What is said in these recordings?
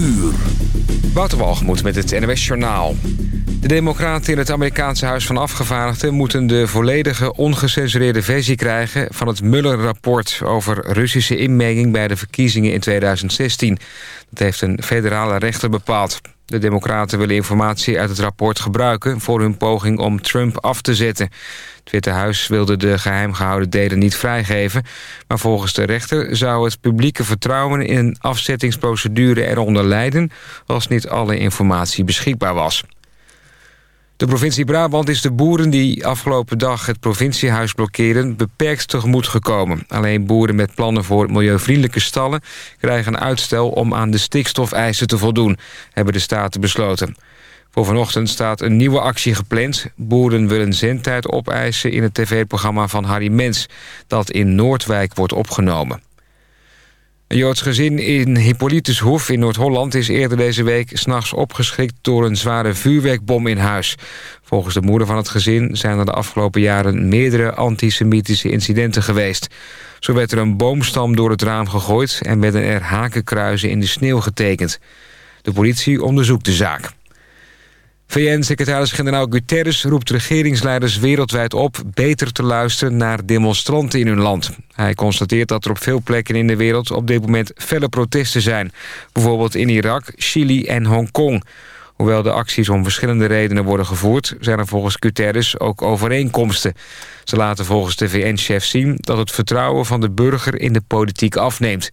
uur. Wouter met het NWS Journaal. De democraten in het Amerikaanse Huis van Afgevaardigden... moeten de volledige ongecensureerde versie krijgen... van het Mueller-rapport over Russische inmenging... bij de verkiezingen in 2016. Dat heeft een federale rechter bepaald. De democraten willen informatie uit het rapport gebruiken... voor hun poging om Trump af te zetten. Het Witte Huis wilde de geheim gehouden delen niet vrijgeven... maar volgens de rechter zou het publieke vertrouwen... in een afzettingsprocedure eronder lijden... als niet alle informatie beschikbaar was. De provincie Brabant is de boeren die afgelopen dag het provinciehuis blokkeren beperkt tegemoet gekomen. Alleen boeren met plannen voor milieuvriendelijke stallen krijgen een uitstel om aan de stikstofeisen te voldoen, hebben de staten besloten. Voor vanochtend staat een nieuwe actie gepland. Boeren willen zendtijd opeisen in het tv-programma van Harry Mens... dat in Noordwijk wordt opgenomen. Een Joods gezin in Hippolytushoef in Noord-Holland... is eerder deze week s'nachts opgeschrikt door een zware vuurwerkbom in huis. Volgens de moeder van het gezin zijn er de afgelopen jaren... meerdere antisemitische incidenten geweest. Zo werd er een boomstam door het raam gegooid... en werden er hakenkruizen in de sneeuw getekend. De politie onderzoekt de zaak. VN-secretaris-generaal Guterres roept regeringsleiders wereldwijd op... beter te luisteren naar demonstranten in hun land. Hij constateert dat er op veel plekken in de wereld op dit moment felle protesten zijn. Bijvoorbeeld in Irak, Chili en Hongkong. Hoewel de acties om verschillende redenen worden gevoerd... zijn er volgens Guterres ook overeenkomsten. Ze laten volgens de VN-chef zien dat het vertrouwen van de burger in de politiek afneemt.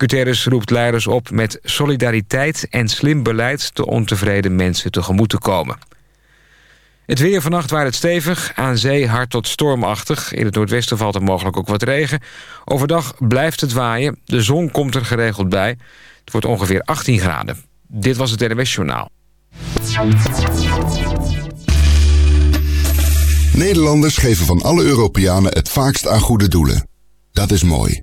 Guterres roept leiders op met solidariteit en slim beleid... de ontevreden mensen tegemoet te komen. Het weer vannacht waait het stevig, aan zee hard tot stormachtig. In het noordwesten valt er mogelijk ook wat regen. Overdag blijft het waaien, de zon komt er geregeld bij. Het wordt ongeveer 18 graden. Dit was het NWS Journaal. Nederlanders geven van alle Europeanen het vaakst aan goede doelen. Dat is mooi.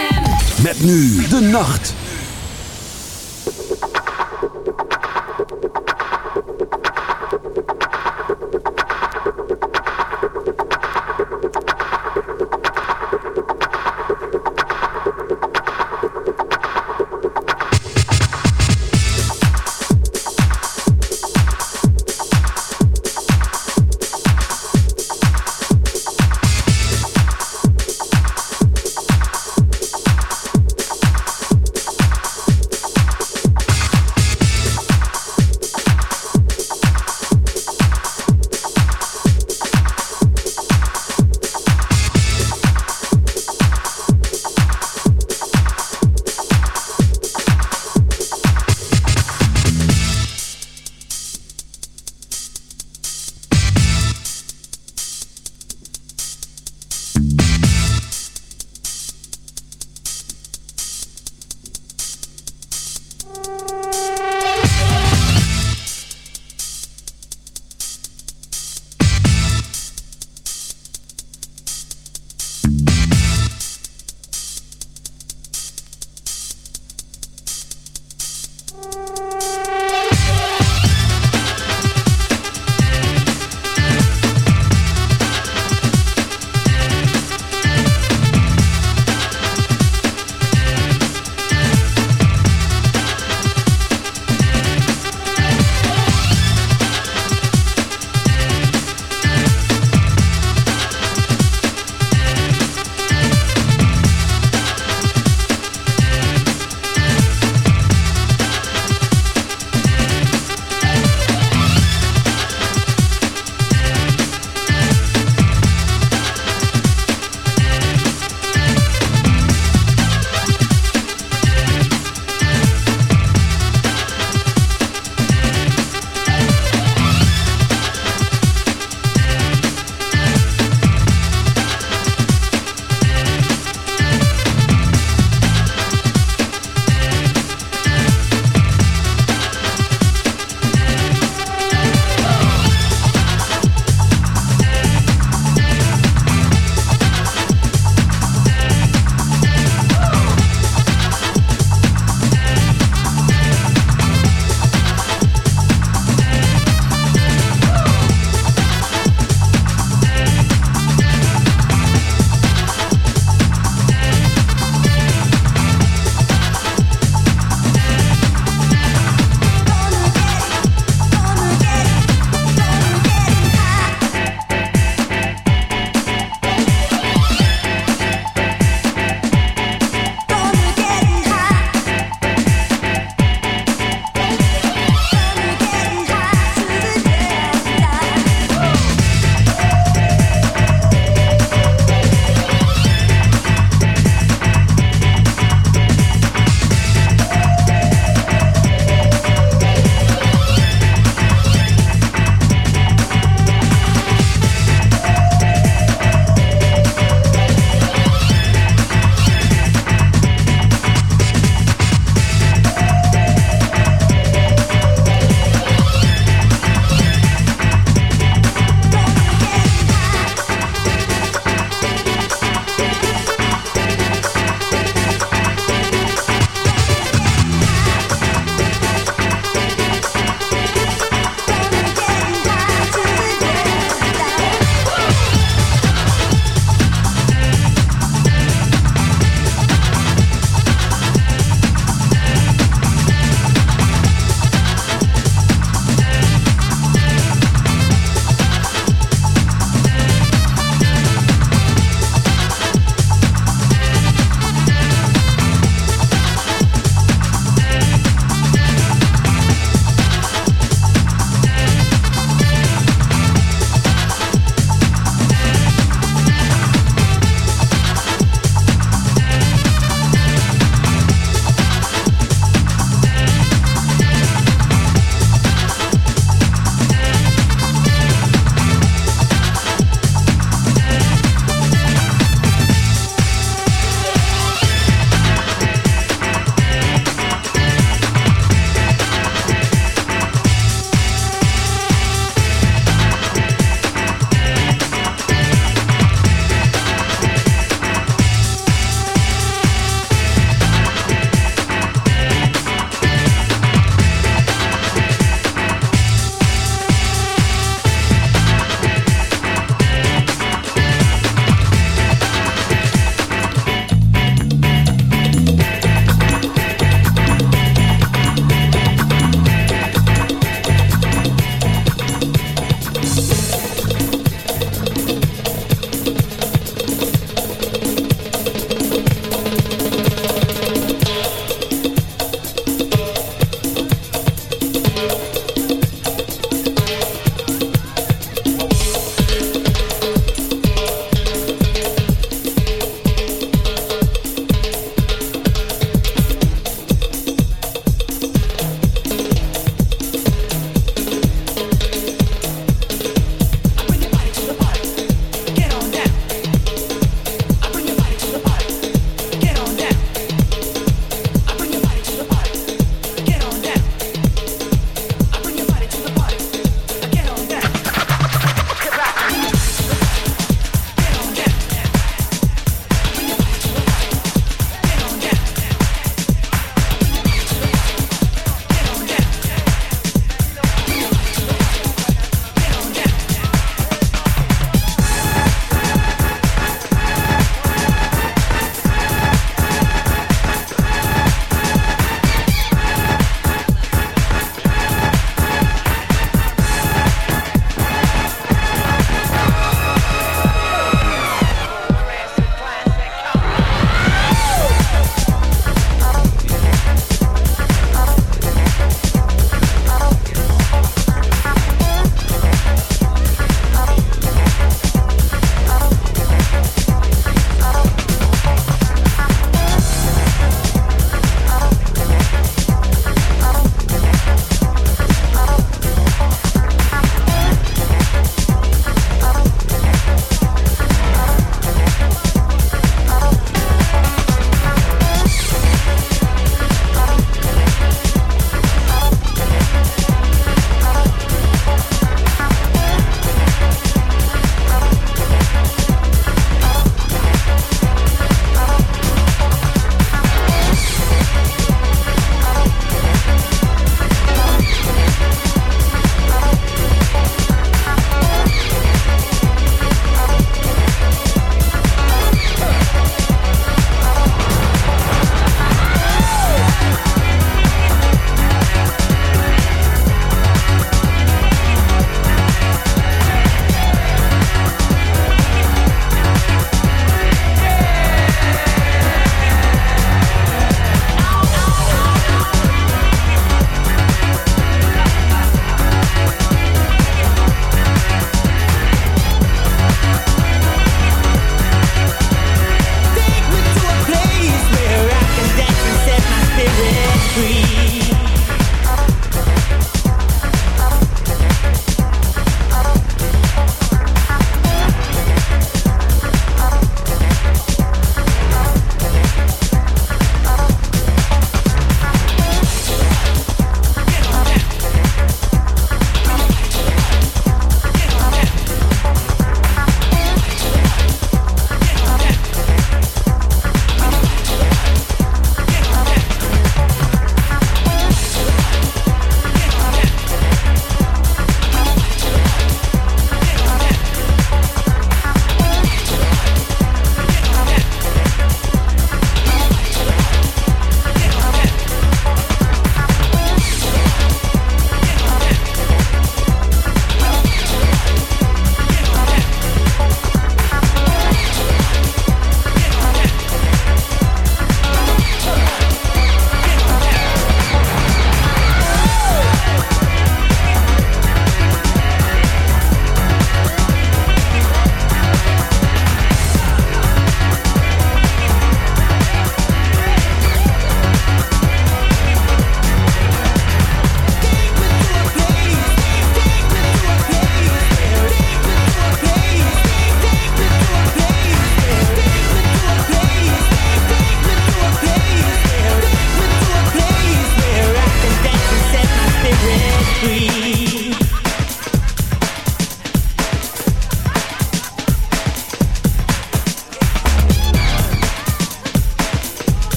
Met nu de nacht.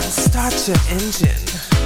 Start your engine.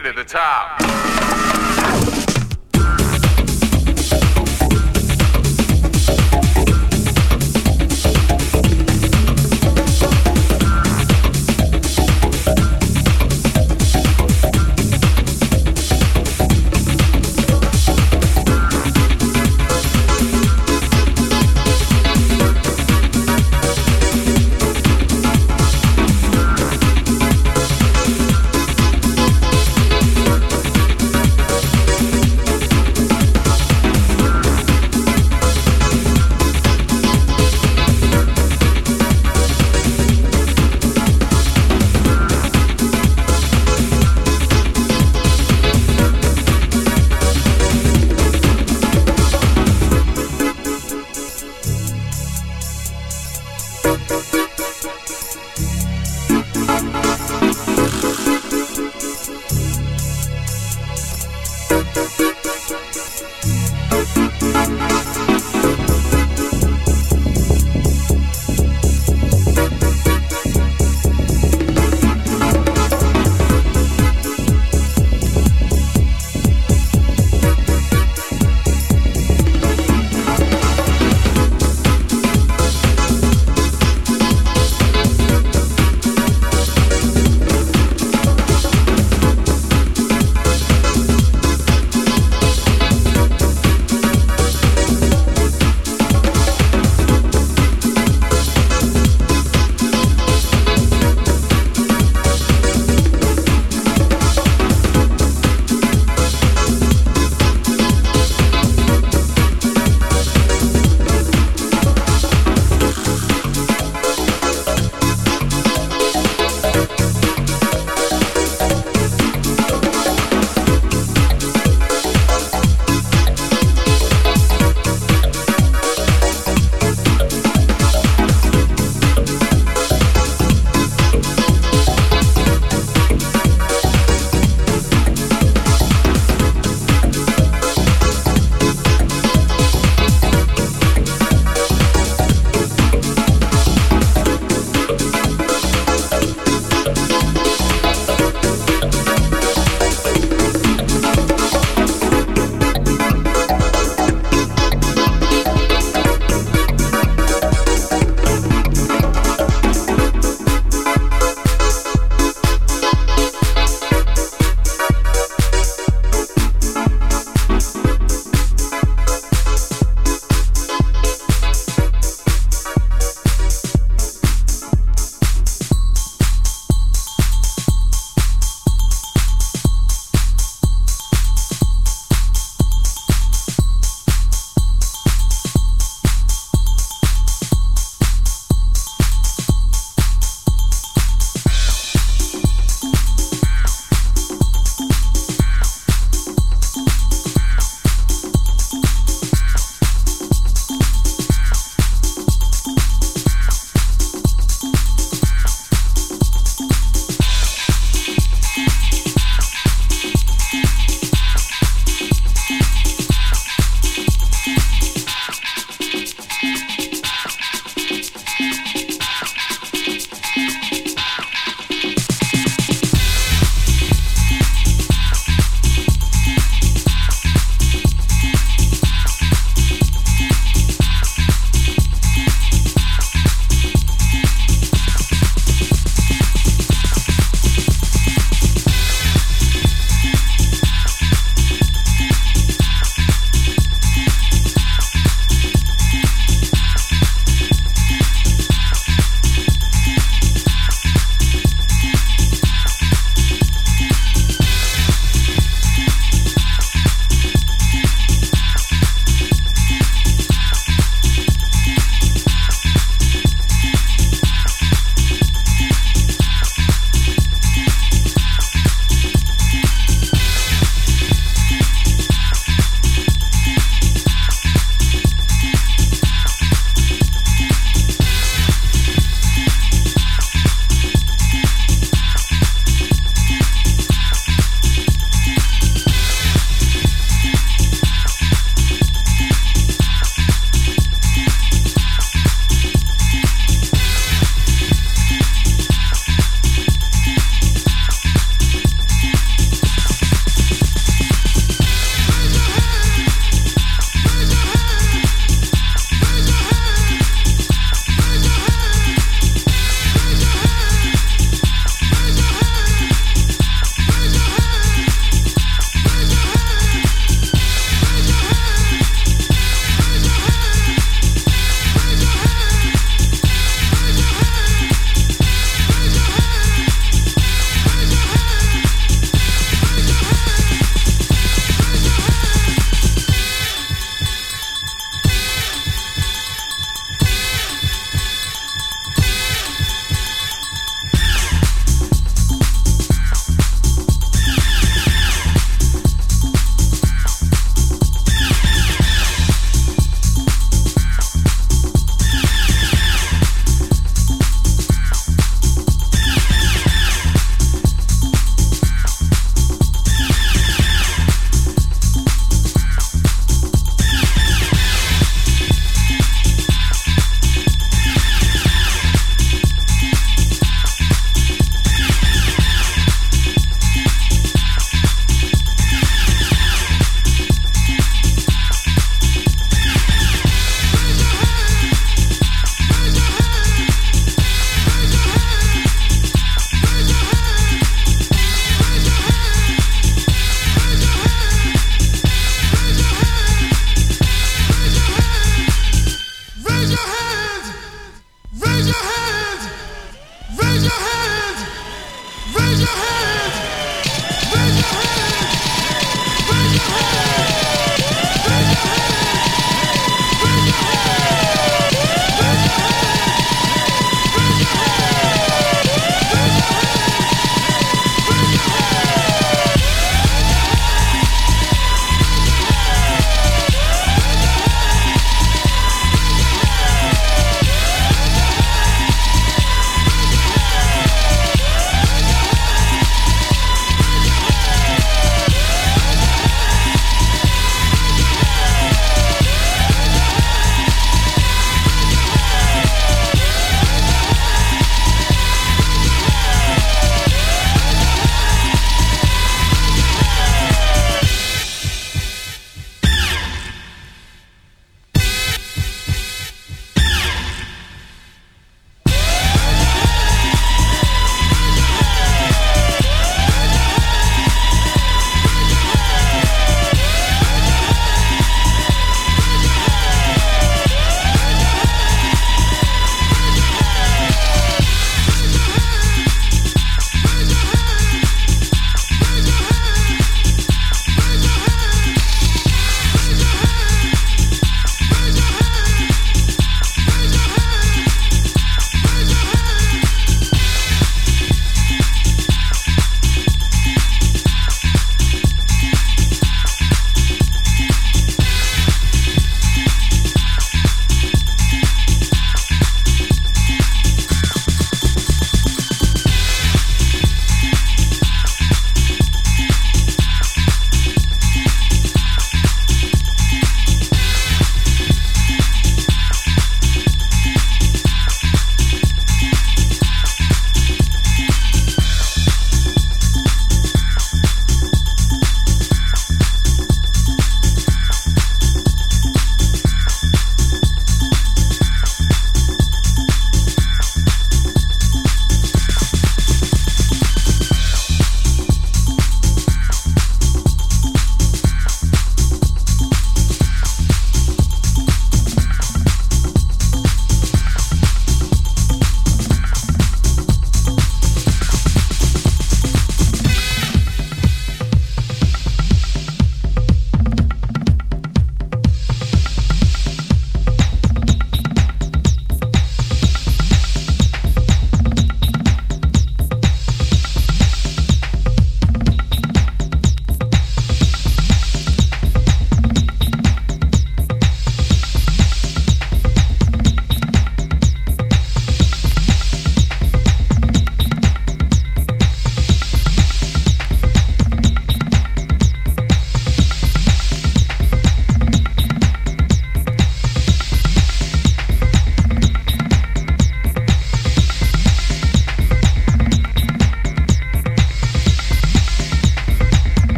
it at the top.